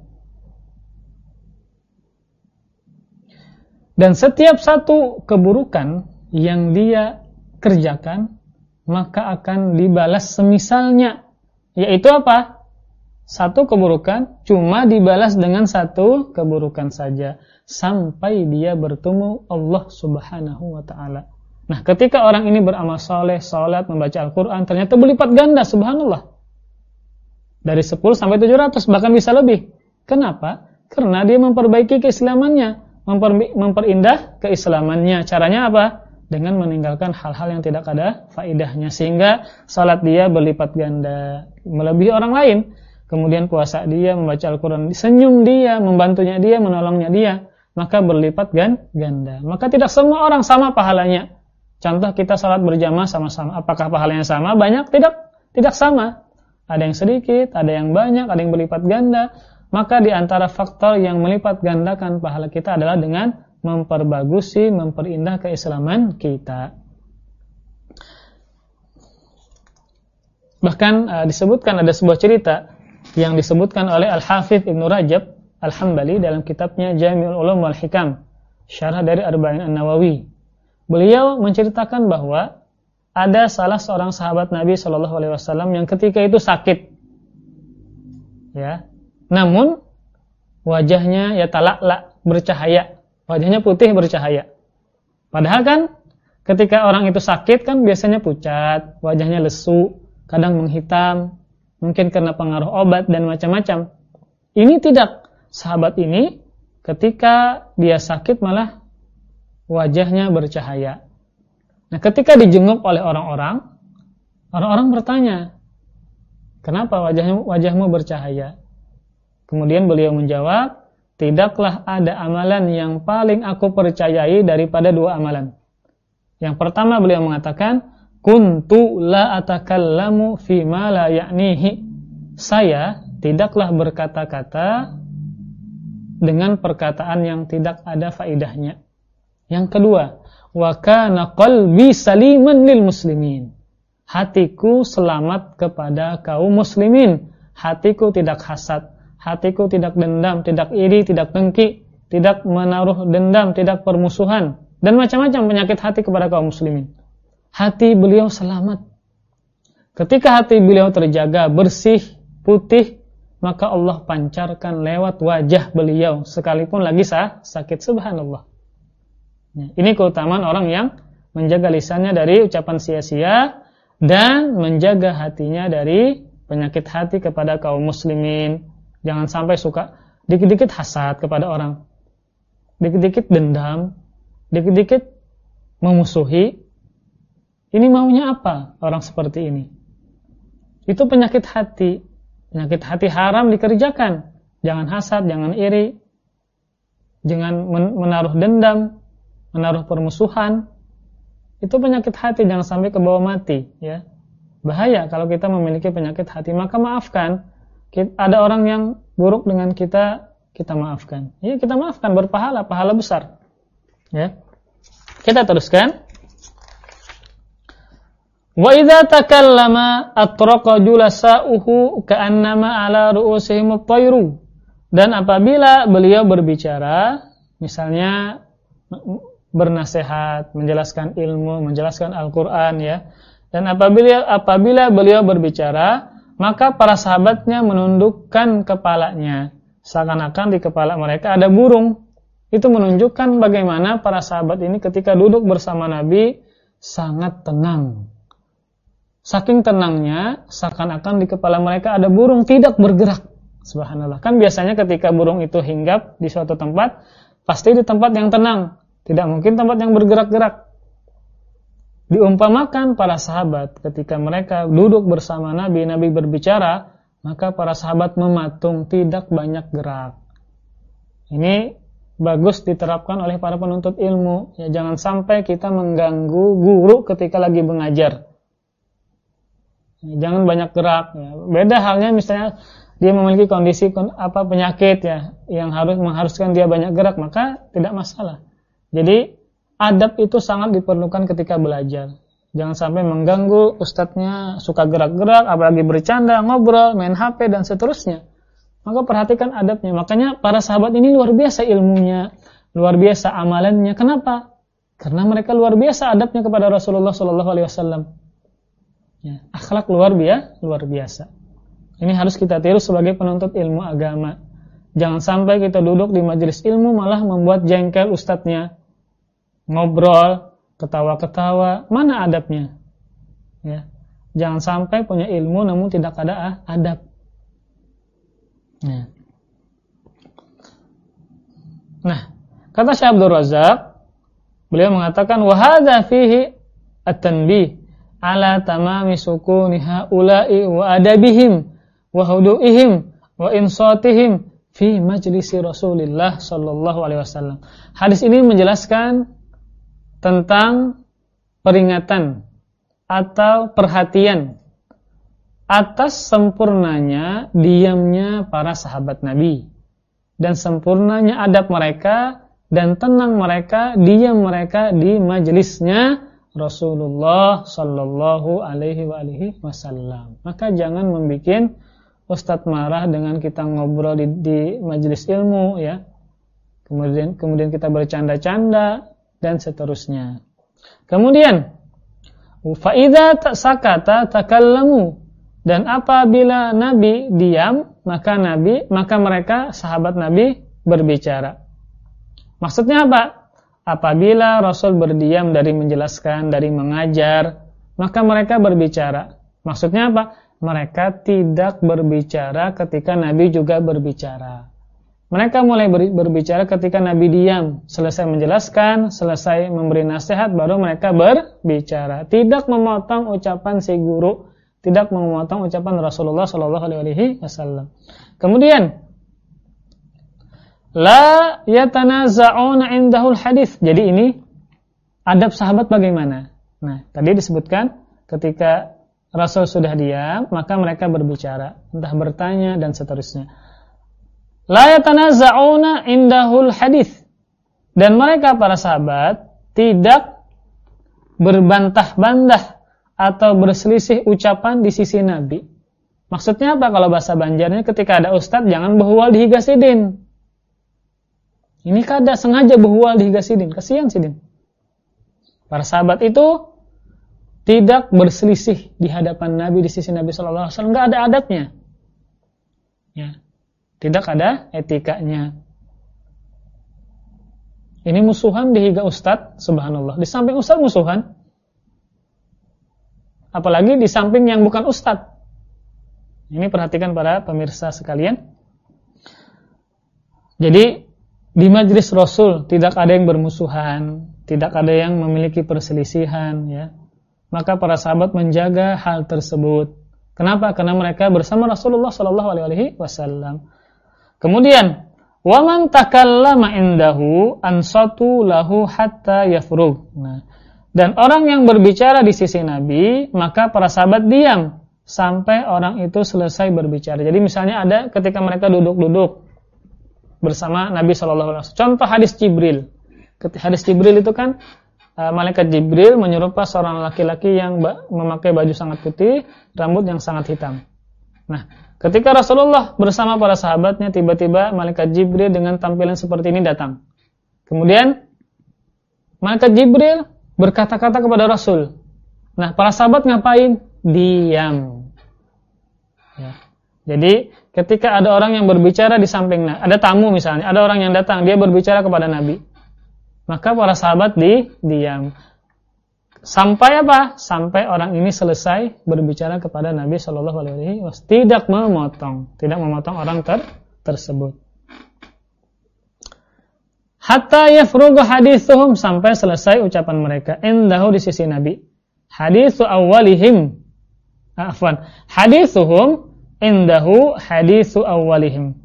Dan setiap satu keburukan yang dia kerjakan, maka akan dibalas semisalnya. Yaitu apa? Satu keburukan cuma dibalas dengan satu keburukan saja. Sampai dia bertemu Allah subhanahu wa ta'ala. Nah ketika orang ini beramal soleh, sholat, membaca Al-Quran, ternyata berlipat ganda, subhanallah. Dari 10 sampai 700, bahkan bisa lebih. Kenapa? Karena dia memperbaiki keislamannya memper, memperindah keislamannya. Caranya apa? Dengan meninggalkan hal-hal yang tidak ada faidahnya sehingga salat dia berlipat ganda melebihi orang lain. Kemudian puasa dia, membaca Al-Qur'an, senyum dia, membantunya dia, menolongnya dia, maka berlipat ganda. Maka tidak semua orang sama pahalanya. Contoh kita salat berjamaah sama-sama, apakah pahalanya sama? Banyak tidak tidak sama. Ada yang sedikit, ada yang banyak, ada yang berlipat ganda maka di antara faktor yang melipat gandakan pahala kita adalah dengan memperbagusi, memperindah keislaman kita. Bahkan uh, disebutkan ada sebuah cerita yang disebutkan oleh Al-Hafidh Ibn Rajab Al-Hambali dalam kitabnya Jami'ul Ulum wal Hikam, syarah dari Arba'in An-Nawawi. Beliau menceritakan bahwa ada salah seorang sahabat Nabi Shallallahu alaihi wasallam yang ketika itu sakit. Ya, namun wajahnya ya talak bercahaya, wajahnya putih bercahaya. Padahal kan ketika orang itu sakit kan biasanya pucat, wajahnya lesu, kadang menghitam, mungkin karena pengaruh obat dan macam-macam. Ini tidak. Sahabat ini ketika dia sakit malah wajahnya bercahaya. Nah, ketika dijenguk oleh orang-orang, orang-orang bertanya, "Kenapa wajahmu wajahmu bercahaya?" Kemudian beliau menjawab, tidaklah ada amalan yang paling aku percayai daripada dua amalan. Yang pertama beliau mengatakan, kuntu la atakallamu fi ma la ya'nihi. Saya tidaklah berkata-kata dengan perkataan yang tidak ada faidahnya. Yang kedua, wa kana qalbi saliman lil muslimin. Hatiku selamat kepada kaum muslimin. Hatiku tidak hasad, hatiku tidak dendam, tidak iri, tidak dengki, tidak menaruh dendam, tidak permusuhan, dan macam-macam penyakit hati kepada kaum muslimin. Hati beliau selamat. Ketika hati beliau terjaga, bersih, putih, maka Allah pancarkan lewat wajah beliau sekalipun lagi sah, sakit subhanallah. Ya, ini keutamaan orang yang menjaga lisannya dari ucapan sia-sia dan menjaga hatinya dari penyakit hati kepada kaum muslimin, Jangan sampai suka dikit-dikit hasad kepada orang. Dikit-dikit dendam, dikit-dikit memusuhi. Ini maunya apa orang seperti ini? Itu penyakit hati. Penyakit hati haram dikerjakan. Jangan hasad, jangan iri. Jangan menaruh dendam, menaruh permusuhan. Itu penyakit hati, jangan sampai ke bawah mati, ya. Bahaya kalau kita memiliki penyakit hati, maka maafkan ada orang yang buruk dengan kita, kita maafkan. Ya, kita maafkan berpahala, pahala besar. Ya. Kita teruskan. Wa idza takallama atraqa julasa'uhu ka'annama ala ru'usihim at-tayru. Dan apabila beliau berbicara, misalnya bernasehat, menjelaskan ilmu, menjelaskan Al-Qur'an ya. Dan apabila apabila beliau berbicara, maka para sahabatnya menundukkan kepalanya seakan-akan di kepala mereka ada burung. Itu menunjukkan bagaimana para sahabat ini ketika duduk bersama Nabi sangat tenang. Saking tenangnya, seakan-akan di kepala mereka ada burung tidak bergerak. Subhanallah. Kan biasanya ketika burung itu hinggap di suatu tempat, pasti di tempat yang tenang. Tidak mungkin tempat yang bergerak-gerak. Diumpamakan para sahabat ketika mereka duduk bersama Nabi, Nabi berbicara, maka para sahabat mematung, tidak banyak gerak. Ini bagus diterapkan oleh para penuntut ilmu. Ya, jangan sampai kita mengganggu guru ketika lagi mengajar. Jangan banyak gerak. Ya. Beda halnya misalnya dia memiliki kondisi apa penyakit ya yang harus mengharuskan dia banyak gerak maka tidak masalah. Jadi adab itu sangat diperlukan ketika belajar. Jangan sampai mengganggu ustadznya suka gerak-gerak, apalagi bercanda, ngobrol, main HP dan seterusnya. Maka perhatikan adabnya. Makanya para sahabat ini luar biasa ilmunya, luar biasa amalannya. Kenapa? Karena mereka luar biasa adabnya kepada Rasulullah Shallallahu Alaihi Wasallam. Ya, akhlak luar biasa, luar biasa. Ini harus kita tiru sebagai penuntut ilmu agama. Jangan sampai kita duduk di majelis ilmu malah membuat jengkel ustadznya. Ngobrol, ketawa-ketawa, mana adabnya? Ya. Jangan sampai punya ilmu namun tidak ada adab. Ya. Nah, kata Syekh Abdul Razak, beliau mengatakan wahada fihi at-tanbih ala tamami sukuni haula'i wa adabihim wa hudu'ihim wa insatihim fi majlisi Rasulillah sallallahu alaihi wasallam. Hadis ini menjelaskan tentang peringatan atau perhatian atas sempurnanya diamnya para sahabat Nabi dan sempurnanya adab mereka dan tenang mereka diam mereka di majelisnya Rasulullah sallallahu alaihi wasallam. Maka jangan membuat Ustadz marah dengan kita ngobrol di, di majelis ilmu ya. Kemudian kemudian kita bercanda-canda dan seterusnya. Kemudian faida sakata takallamu dan apabila Nabi diam maka Nabi maka mereka sahabat Nabi berbicara. Maksudnya apa? Apabila Rasul berdiam dari menjelaskan, dari mengajar, maka mereka berbicara. Maksudnya apa? mereka tidak berbicara ketika Nabi juga berbicara. Mereka mulai berbicara ketika Nabi diam, selesai menjelaskan, selesai memberi nasihat, baru mereka berbicara. Tidak memotong ucapan si guru, tidak memotong ucapan Rasulullah Shallallahu Alaihi Wasallam. Kemudian, la yatanaza'una indahul hadis. Jadi ini adab sahabat bagaimana? Nah, tadi disebutkan ketika Rasul sudah diam, maka mereka berbicara, entah bertanya dan seterusnya. La yatanaza'una indahul hadis. Dan mereka para sahabat tidak berbantah-bantah atau berselisih ucapan di sisi Nabi. Maksudnya apa kalau bahasa Banjarnya ketika ada ustadz jangan behual di higasidin. Ini kada sengaja behual di higasidin, kasihan sidin. Para sahabat itu tidak berselisih di hadapan Nabi di sisi Nabi Shallallahu Alaihi Wasallam ada adatnya ya tidak ada etikanya ini musuhan di higa ustad subhanallah di samping ustad musuhan apalagi di samping yang bukan ustad ini perhatikan para pemirsa sekalian jadi di majlis Rasul tidak ada yang bermusuhan tidak ada yang memiliki perselisihan ya maka para sahabat menjaga hal tersebut. Kenapa? Karena mereka bersama Rasulullah Shallallahu Alaihi Wasallam. Kemudian, waman takallama indahu ansatu lahu hatta yafrug. Nah, dan orang yang berbicara di sisi Nabi, maka para sahabat diam sampai orang itu selesai berbicara. Jadi misalnya ada ketika mereka duduk-duduk bersama Nabi Shallallahu Alaihi Wasallam. Contoh hadis Jibril. Hadis Jibril itu kan Eh, malaikat Jibril menyerupai seorang laki-laki yang memakai baju sangat putih, rambut yang sangat hitam. Nah, ketika Rasulullah bersama para sahabatnya tiba-tiba malaikat Jibril dengan tampilan seperti ini datang. Kemudian malaikat Jibril berkata-kata kepada Rasul. Nah, para sahabat ngapain? Diam. Ya. Jadi, ketika ada orang yang berbicara di samping, nah, ada tamu misalnya, ada orang yang datang, dia berbicara kepada Nabi. Maka para sahabat di diam. Sampai apa? Sampai orang ini selesai berbicara kepada Nabi Shallallahu Alaihi Wasallam. Tidak memotong, tidak memotong orang ter tersebut. Hatta yafrugu hadithuhum sampai selesai ucapan mereka. Indahu di sisi Nabi. Hadithu awalihim. Afwan. Hadithuhum indahu hadithu awalihim.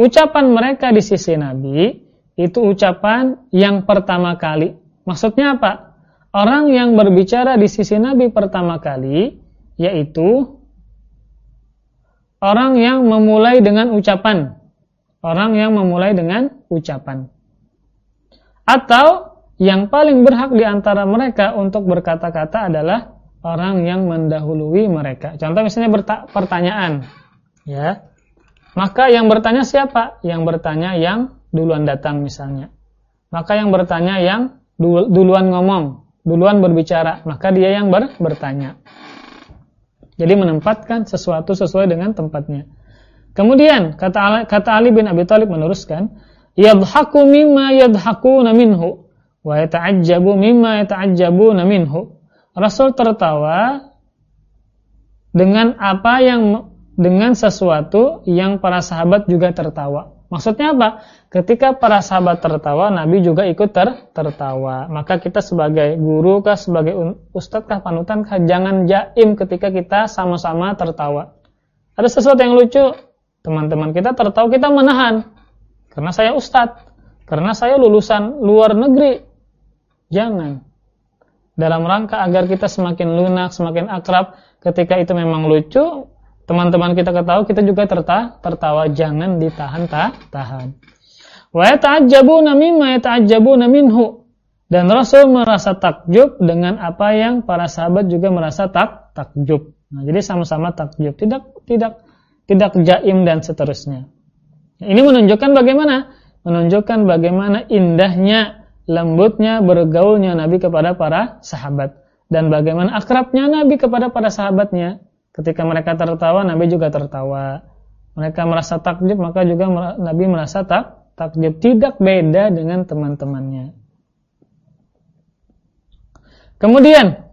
Ucapan mereka di sisi Nabi itu ucapan yang pertama kali Maksudnya apa? Orang yang berbicara di sisi Nabi pertama kali yaitu orang yang memulai dengan ucapan. Orang yang memulai dengan ucapan. Atau yang paling berhak di antara mereka untuk berkata-kata adalah orang yang mendahului mereka. Contoh misalnya pertanyaan, ya. Maka yang bertanya siapa? Yang bertanya yang duluan datang misalnya. Maka yang bertanya yang duluan ngomong, duluan berbicara, maka dia yang ber, bertanya. Jadi menempatkan sesuatu sesuai dengan tempatnya. Kemudian kata Ali, kata Ali bin Abi Thalib meneruskan, yadhaku mimma yadhakuna minhu wa yata'ajjabu mimma yata'ajjabuna minhu. Rasul tertawa dengan apa yang dengan sesuatu yang para sahabat juga tertawa. Maksudnya apa? Ketika para sahabat tertawa, Nabi juga ikut ter tertawa. Maka kita sebagai guru kah, sebagai ustadz kah, panutan kah, jangan jaim ketika kita sama-sama tertawa. Ada sesuatu yang lucu, teman-teman kita tertawa, kita menahan. Karena saya ustadz, karena saya lulusan luar negeri. Jangan. Dalam rangka agar kita semakin lunak, semakin akrab, ketika itu memang lucu, teman-teman kita ketahui kita juga terta tertawa jangan ditahan ta tahan wa yata'ajjabuna mimma yata'ajjabuna minhu dan Rasul merasa takjub dengan apa yang para sahabat juga merasa tak takjub. Nah, jadi sama-sama takjub, tidak tidak tidak jaim dan seterusnya. Ini menunjukkan bagaimana? Menunjukkan bagaimana indahnya, lembutnya bergaulnya Nabi kepada para sahabat dan bagaimana akrabnya Nabi kepada para sahabatnya. Ketika mereka tertawa, Nabi juga tertawa. Mereka merasa takjub, maka juga Nabi merasa tak takjub. Tidak beda dengan teman-temannya. Kemudian,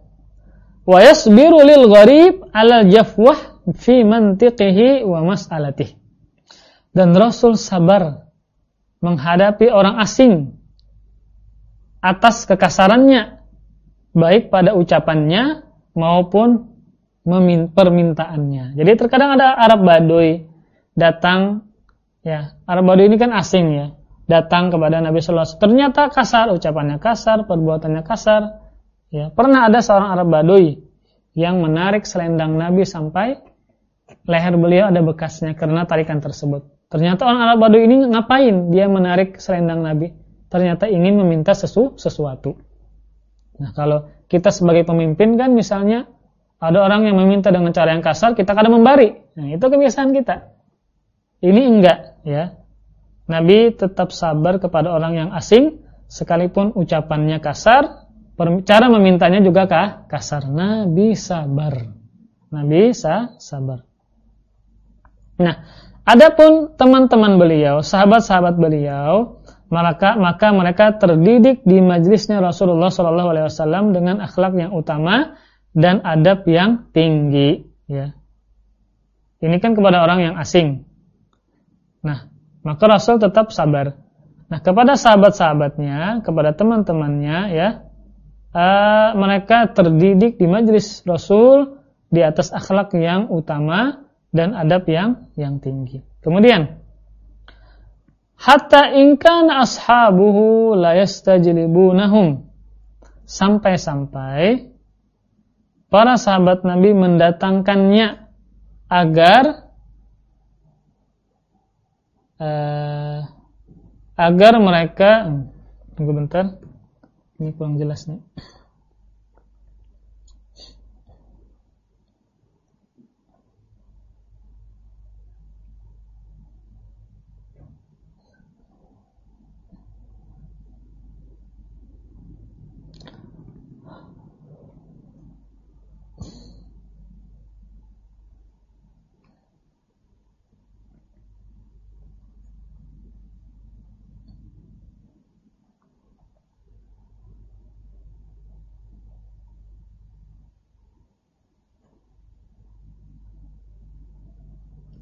wa yasbiru lil gharib ala jafwah fi mantiqihi wa mas'alatih. Dan Rasul sabar menghadapi orang asing atas kekasarannya baik pada ucapannya maupun permintaannya. Jadi terkadang ada Arab Baduy datang ya, Arab Baduy ini kan asing ya, datang kepada Nabi sallallahu alaihi wasallam. Ternyata kasar, ucapannya kasar, perbuatannya kasar. Ya, pernah ada seorang Arab Baduy yang menarik selendang Nabi sampai leher beliau ada bekasnya karena tarikan tersebut. Ternyata orang Arab Baduy ini ngapain dia menarik selendang Nabi? Ternyata ingin meminta sesu, sesuatu. Nah, kalau kita sebagai pemimpin kan misalnya ada orang yang meminta dengan cara yang kasar, kita kadang membari. Nah, itu kebiasaan kita. Ini enggak, ya. Nabi tetap sabar kepada orang yang asing, sekalipun ucapannya kasar, cara memintanya juga kah? kasar. Nabi sabar. Nabi sa sabar. Nah, adapun teman-teman beliau, sahabat-sahabat beliau, maka maka mereka terdidik di majlisnya Rasulullah SAW dengan akhlak yang utama dan adab yang tinggi ya. Ini kan kepada orang yang asing. Nah, maka Rasul tetap sabar. Nah, kepada sahabat-sahabatnya, kepada teman-temannya ya, uh, mereka terdidik di majelis Rasul di atas akhlak yang utama dan adab yang yang tinggi. Kemudian hatta inkan ashabuhu la yastajlibunahum sampai-sampai para sahabat Nabi mendatangkannya agar uh, agar mereka tunggu bentar ini kurang jelas nih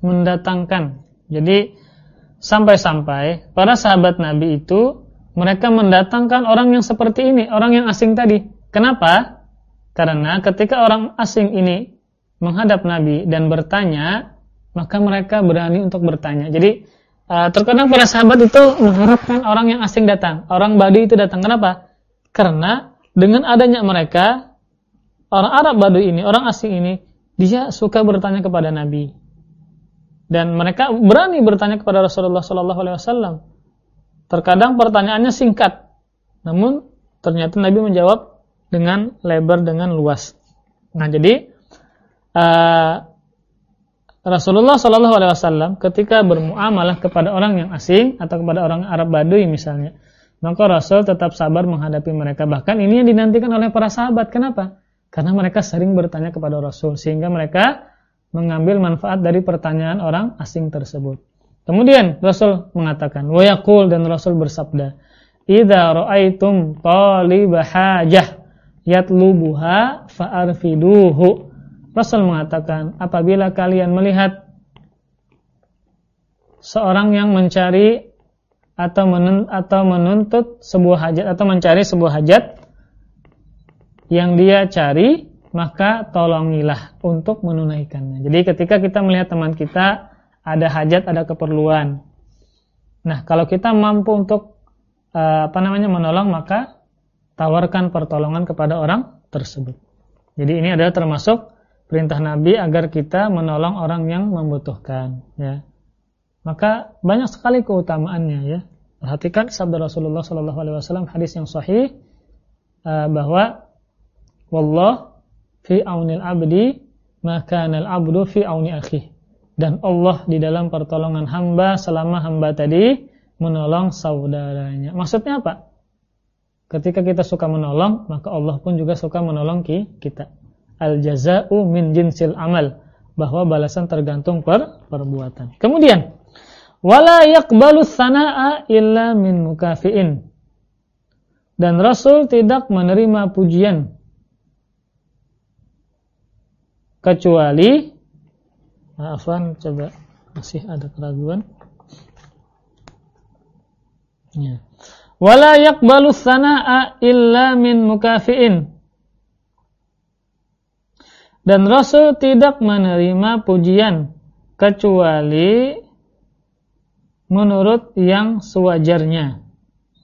mendatangkan. Jadi sampai-sampai para sahabat Nabi itu mereka mendatangkan orang yang seperti ini, orang yang asing tadi. Kenapa? Karena ketika orang asing ini menghadap Nabi dan bertanya, maka mereka berani untuk bertanya. Jadi uh, terkadang para sahabat itu mengharapkan orang yang asing datang, orang Badui itu datang. Kenapa? Karena dengan adanya mereka, orang Arab Badui ini, orang asing ini, dia suka bertanya kepada Nabi. Dan mereka berani bertanya kepada Rasulullah Sallallahu Alaihi Wasallam. Terkadang pertanyaannya singkat, namun ternyata Nabi menjawab dengan lebar, dengan luas. Nah, jadi uh, Rasulullah Shallallahu Alaihi Wasallam ketika bermuamalah kepada orang yang asing atau kepada orang Arab Baduy misalnya, maka Rasul tetap sabar menghadapi mereka. Bahkan ini yang dinantikan oleh para sahabat. Kenapa? Karena mereka sering bertanya kepada Rasul sehingga mereka mengambil manfaat dari pertanyaan orang asing tersebut. Kemudian Rasul mengatakan, "Wa yaqul dan Rasul bersabda, "Idza ra'aitum talibah hajah yatlubuha fa'arfiduhu." Rasul mengatakan, apabila kalian melihat seorang yang mencari atau atau menuntut sebuah hajat atau mencari sebuah hajat yang dia cari, maka tolongilah untuk menunaikannya. Jadi ketika kita melihat teman kita ada hajat, ada keperluan. Nah, kalau kita mampu untuk uh, apa namanya menolong, maka tawarkan pertolongan kepada orang tersebut. Jadi ini adalah termasuk perintah Nabi agar kita menolong orang yang membutuhkan ya. Maka banyak sekali keutamaannya ya. Perhatikan sabda Rasulullah sallallahu alaihi wasallam hadis yang sahih uh, bahwa wallah fi aunil abdi maka al abdu fi auni akhi. Dan Allah di dalam pertolongan hamba selama hamba tadi menolong saudaranya. Maksudnya apa? Ketika kita suka menolong, maka Allah pun juga suka menolong kita al jazau min jinsil amal bahwa balasan tergantung per perbuatan. Kemudian wala yaqbalu sanaa illa min mukafiin. Dan Rasul tidak menerima pujian kecuali maafan coba masih ada keraguan. Ya. Wala yaqbalu sanaa illa min mukafiin dan Rasul tidak menerima pujian kecuali menurut yang sewajarnya.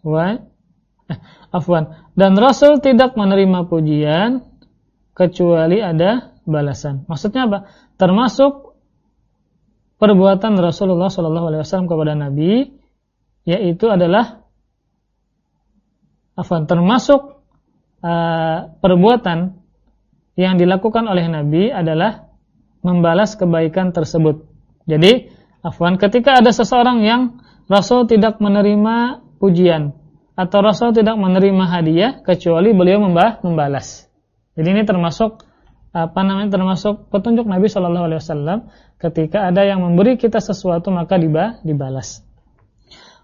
Wa? Eh, afwan. Dan Rasul tidak menerima pujian kecuali ada balasan. Maksudnya apa? Termasuk perbuatan Rasulullah Shallallahu Alaihi Wasallam kepada Nabi, yaitu adalah afwan. Termasuk uh, perbuatan yang dilakukan oleh Nabi adalah membalas kebaikan tersebut. Jadi, afwan, ketika ada seseorang yang Rasul tidak menerima pujian atau Rasul tidak menerima hadiah kecuali beliau membalas. Jadi ini termasuk apa namanya termasuk petunjuk Nabi Shallallahu Alaihi Wasallam ketika ada yang memberi kita sesuatu maka dibalas.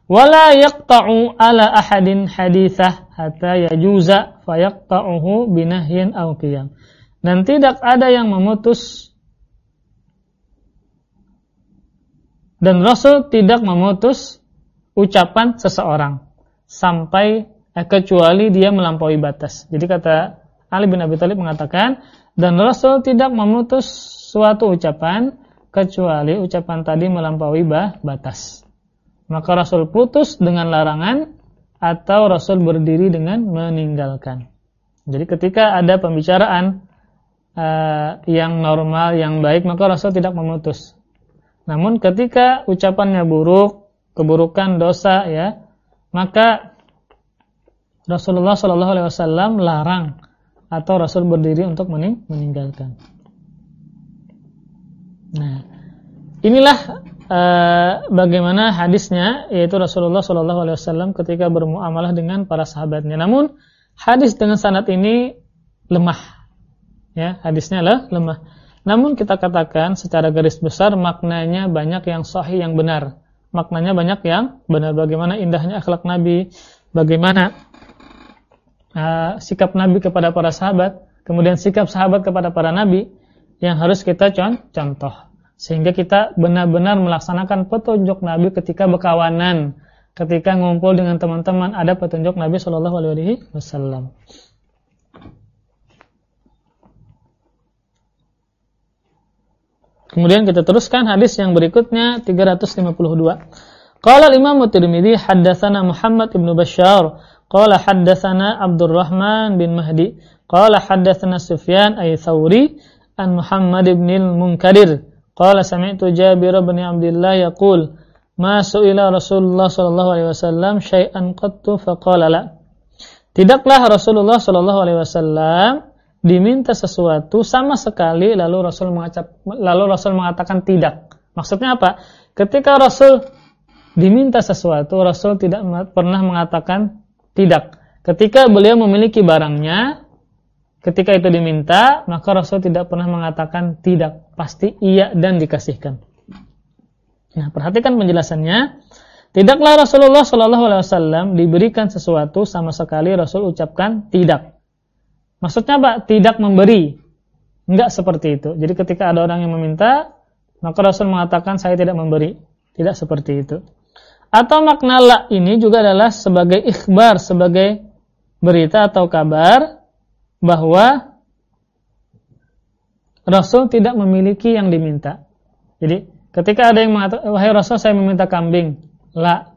Wala yaqta'u ala ahadin hadithah hatta yajuza fayaqta'uhu binahyin aw qiyam dan tidak ada yang memutus dan Rasul tidak memutus ucapan seseorang sampai eh, kecuali dia melampaui batas. Jadi kata Ali bin Abi Thalib mengatakan dan Rasul tidak memutus suatu ucapan kecuali ucapan tadi melampaui batas. Maka Rasul putus dengan larangan atau Rasul berdiri dengan meninggalkan. Jadi ketika ada pembicaraan uh, yang normal, yang baik, maka Rasul tidak memutus. Namun ketika ucapannya buruk, keburukan, dosa, ya, maka Rasulullah Shallallahu Alaihi Wasallam larang atau Rasul berdiri untuk mening meninggalkan. Nah, inilah uh, bagaimana hadisnya, yaitu Rasulullah Shallallahu Alaihi Wasallam ketika bermuamalah dengan para sahabatnya. Namun hadis dengan sanad ini lemah ya hadisnya lah lemah. Namun kita katakan secara garis besar maknanya banyak yang sahih yang benar. Maknanya banyak yang benar. Bagaimana indahnya akhlak Nabi, bagaimana uh, sikap Nabi kepada para sahabat, kemudian sikap sahabat kepada para nabi yang harus kita contoh. Sehingga kita benar-benar melaksanakan petunjuk Nabi ketika berkawanan, ketika ngumpul dengan teman-teman ada petunjuk Nabi Shallallahu Alaihi Wasallam. Kemudian kita teruskan hadis yang berikutnya 352. Qala Imam Tirmidzi haddatsana Muhammad ibn Bashar qala haddatsana Abdurrahman bin Mahdi qala haddatsana Sufyan ay Thawri an Muhammad ibn al-Munkadir Qala sami'tu Jabir bin Abdullah yaqul ma su'ila Rasulullah sallallahu alaihi wasallam syai'an qattu faqala la. Tidaklah Rasulullah sallallahu alaihi wasallam diminta sesuatu sama sekali lalu Rasul mengacap, lalu Rasul mengatakan tidak. Maksudnya apa? Ketika Rasul diminta sesuatu, Rasul tidak pernah mengatakan tidak. Ketika beliau memiliki barangnya, ketika itu diminta, maka Rasul tidak pernah mengatakan tidak, pasti iya dan dikasihkan. Nah, perhatikan penjelasannya. Tidaklah Rasulullah Shallallahu Alaihi Wasallam diberikan sesuatu sama sekali Rasul ucapkan tidak. Maksudnya apa? Tidak memberi. Enggak seperti itu. Jadi ketika ada orang yang meminta, maka Rasul mengatakan saya tidak memberi. Tidak seperti itu. Atau makna la ini juga adalah sebagai ikhbar, sebagai berita atau kabar bahwa Rasul tidak memiliki yang diminta. Jadi ketika ada yang mengatakan, wahai Rasul saya meminta kambing, la,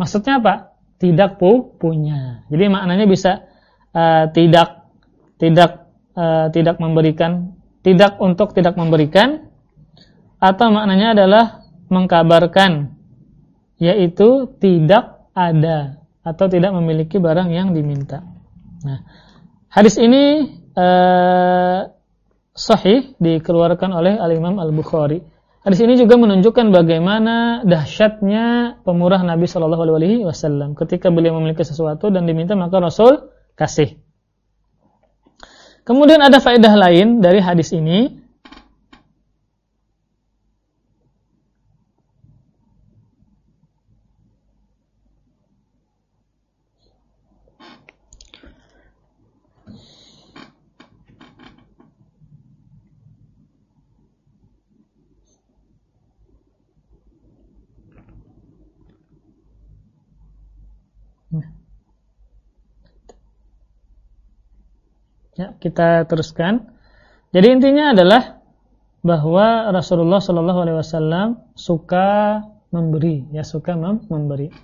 maksudnya apa? Tidak pu punya. Jadi maknanya bisa uh, tidak tidak uh, tidak memberikan, tidak untuk tidak memberikan, atau maknanya adalah mengkabarkan, yaitu tidak ada atau tidak memiliki barang yang diminta. Nah, Hadis ini uh, sahih dikeluarkan oleh Al-Imam Al-Bukhari. Hadis ini juga menunjukkan bagaimana dahsyatnya pemurah Nabi Shallallahu alaihi wasallam. Ketika beliau memiliki sesuatu dan diminta maka Rasul kasih. Kemudian ada faedah lain dari hadis ini Ya, kita teruskan. Jadi intinya adalah bahwa Rasulullah Shallallahu Alaihi Wasallam suka memberi, ya suka mem memberi.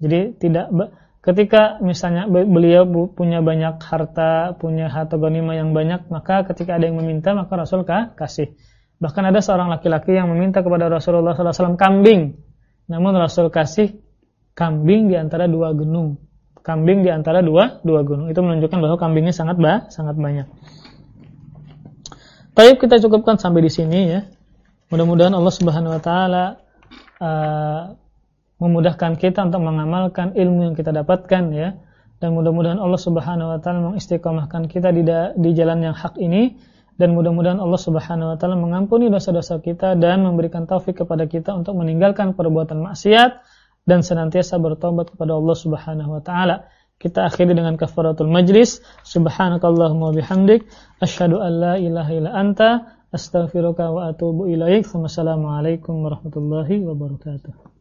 Jadi tidak ketika misalnya beliau punya banyak harta, punya harta gonima yang banyak, maka ketika ada yang meminta maka Rasul kah? kasih. Bahkan ada seorang laki-laki yang meminta kepada Rasulullah SAW kambing, namun Rasul kasih kambing di antara dua gunung kambing di antara dua dua gunung. Itu menunjukkan bahwa kambingnya sangat ba, sangat banyak. Baik, kita cukupkan sampai di sini ya. Mudah-mudahan Allah Subhanahu wa taala uh, memudahkan kita untuk mengamalkan ilmu yang kita dapatkan ya. Dan mudah-mudahan Allah Subhanahu wa taala mengistiqomahkan kita di di jalan yang hak ini dan mudah-mudahan Allah Subhanahu wa taala mengampuni dosa-dosa kita dan memberikan taufik kepada kita untuk meninggalkan perbuatan maksiat dan senantiasa bertobat kepada Allah Subhanahu wa taala. Kita akhiri dengan kafaratul majlis. Subhanakallahumma bihamdik asyhadu an la ilaha illa anta astaghfiruka wa atubu ilaik. Wassalamualaikum warahmatullahi wabarakatuh.